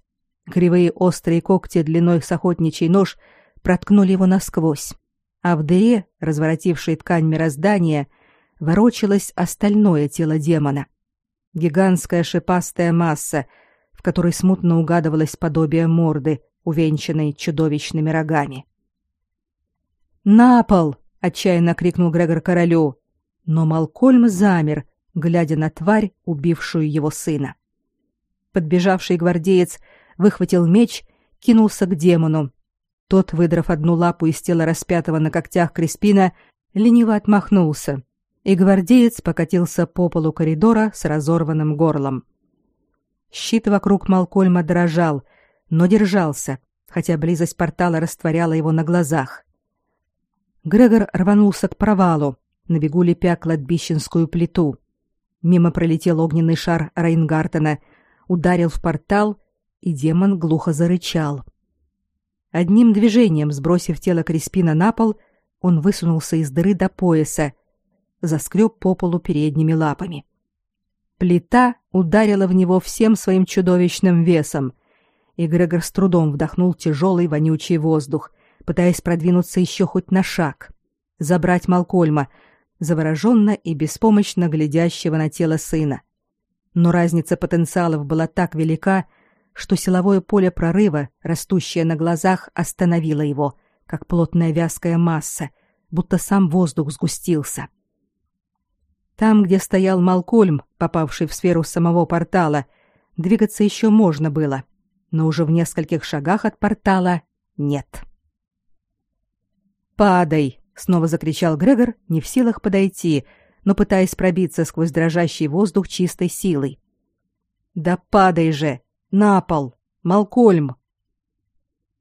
Speaker 1: Кривые острые когти длиной с охотничий нож проткнули его насквозь, а в дыре, разворотившей ткань мироздания, ворочалось остальное тело демона. Гигантская шипастая масса, в которой смутно угадывалось подобие морды, увенчанной чудовищными рогами. «На пол!» — отчаянно крикнул Грегор королю, но Малкольм замер, глядя на тварь, убившую его сына. Подбежавший гвардеец выхватил меч, кинулся к демону. Тот, выдрав одну лапу из тела распятого на когтях Креспина, лениво отмахнулся, и гвардеец покатился по полу коридора с разорванным горлом. Щит вокруг Малкольма дрожал, но держался, хотя близость портала растворяла его на глазах. Грегор рванулся к провалу, на бегу лепя кладбищенскую плиту. Мимо пролетел огненный шар Райнгартена, ударил в портал, и демон глухо зарычал. Одним движением, сбросив тело Креспина на пол, он высунулся из дыры до пояса заскреб по полу передними лапами. Плита ударила в него всем своим чудовищным весом, и Грегор с трудом вдохнул тяжелый вонючий воздух, пытаясь продвинуться еще хоть на шаг, забрать Малкольма, завороженно и беспомощно глядящего на тело сына. Но разница потенциалов была так велика, что силовое поле прорыва, растущее на глазах, остановило его, как плотная вязкая масса, будто сам воздух сгустился. Там, где стоял Малкольм, попавший в сферу самого портала, двигаться еще можно было, но уже в нескольких шагах от портала нет. «Падай!» — снова закричал Грегор, не в силах подойти, но пытаясь пробиться сквозь дрожащий воздух чистой силой. «Да падай же! На пол! Малкольм!»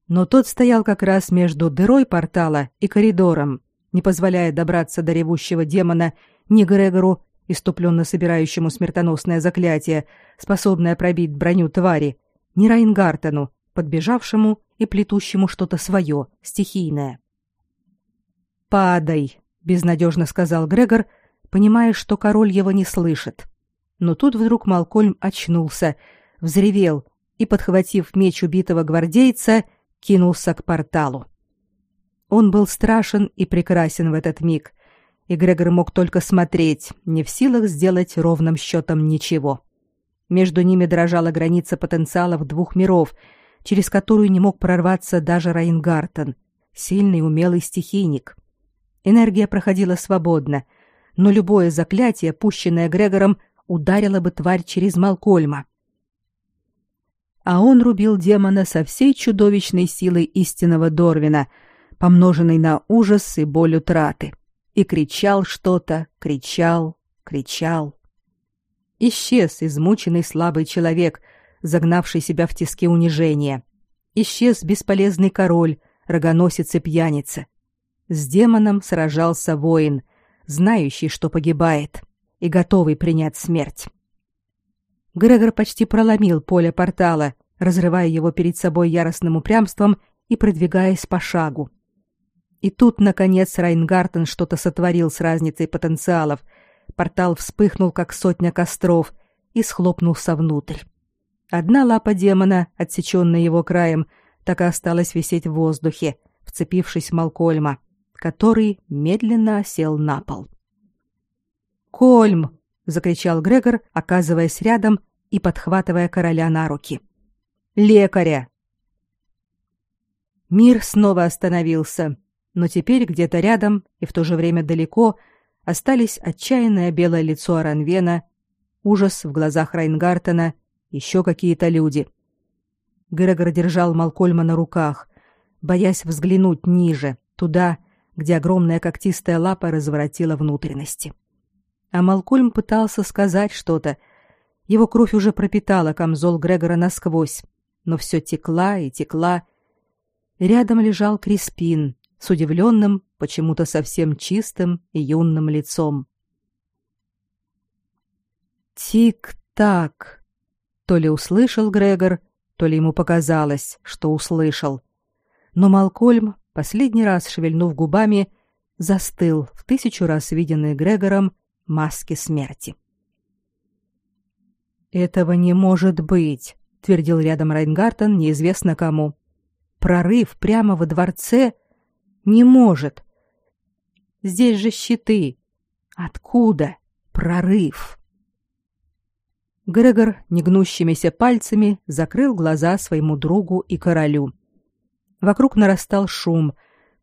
Speaker 1: Но тот стоял как раз между дырой портала и коридором, не позволяя добраться до ревущего демона ни Грегору, иступленно собирающему смертоносное заклятие, способное пробить броню твари, ни Райнгартену, подбежавшему и плетущему что-то свое, стихийное. «Падай», — безнадежно сказал Грегор, понимая, что король его не слышит. Но тут вдруг Малкольм очнулся, взревел и, подхватив меч убитого гвардейца, кинулся к порталу. Он был страшен и прекрасен в этот миг, и Грегор мог только смотреть, не в силах сделать ровным счетом ничего. Между ними дрожала граница потенциалов двух миров, через которую не мог прорваться даже Райнгартен, сильный умелый стихийник. Энергия проходила свободно, но любое заклятие, пущенное Грегором, ударило бы тварь через Малкольма. А он рубил демона со всей чудовищной силой истинного Дорвина, помноженной на ужас и боль утраты, и кричал что-то, кричал, кричал. Исчез измученный слабый человек, загнавший себя в тиски унижения. Исчез бесполезный король, рогоносец и пьяница. С демоном сражался воин, знающий, что погибает, и готовый принять смерть. Грегор почти проломил поле портала, разрывая его перед собой яростным упрямством и продвигаясь по шагу. И тут, наконец, Райнгартен что-то сотворил с разницей потенциалов — Портал вспыхнул, как сотня костров, и схлопнулся внутрь. Одна лапа демона, отсеченная его краем, так и осталась висеть в воздухе, вцепившись в Малкольма, который медленно сел на пол. «Кольм!» — закричал Грегор, оказываясь рядом и подхватывая короля на руки. «Лекаря!» Мир снова остановился, но теперь где-то рядом и в то же время далеко — остались отчаянное белое лицо Аранвена, ужас в глазах Райнгартена, еще какие-то люди. Грегор держал Малкольма на руках, боясь взглянуть ниже, туда, где огромная когтистая лапа разворотила внутренности. А Малкольм пытался сказать что-то. Его кровь уже пропитала камзол Грегора насквозь, но все текла и текла. Рядом лежал Криспин, с удивленным, почему-то совсем чистым и юным лицом. Тик-так. То ли услышал Грегор, то ли ему показалось, что услышал. Но Малкольм, последний раз шевельнув губами, застыл в тысячу раз виденной Грегором маске смерти. Этого не может быть, твердил рядом Райнгартен неизвестно кому. Прорыв прямо во дворце — не может. Здесь же щиты. Откуда? Прорыв. Грегор негнущимися пальцами закрыл глаза своему другу и королю. Вокруг нарастал шум.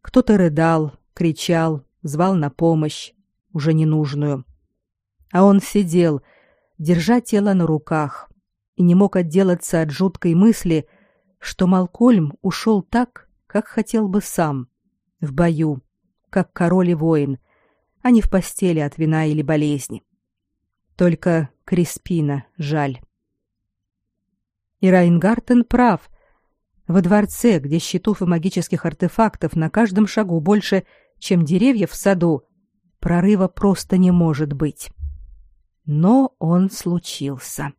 Speaker 1: Кто-то рыдал, кричал, звал на помощь, уже ненужную. А он сидел, держа тело на руках, и не мог отделаться от жуткой мысли, что Малкольм ушел так, как хотел бы сам в бою, как король и воин, а не в постели от вина или болезни. Только Криспина жаль. И Райнгартен прав. Во дворце, где щитов и магических артефактов на каждом шагу больше, чем деревьев в саду, прорыва просто не может быть. Но он случился.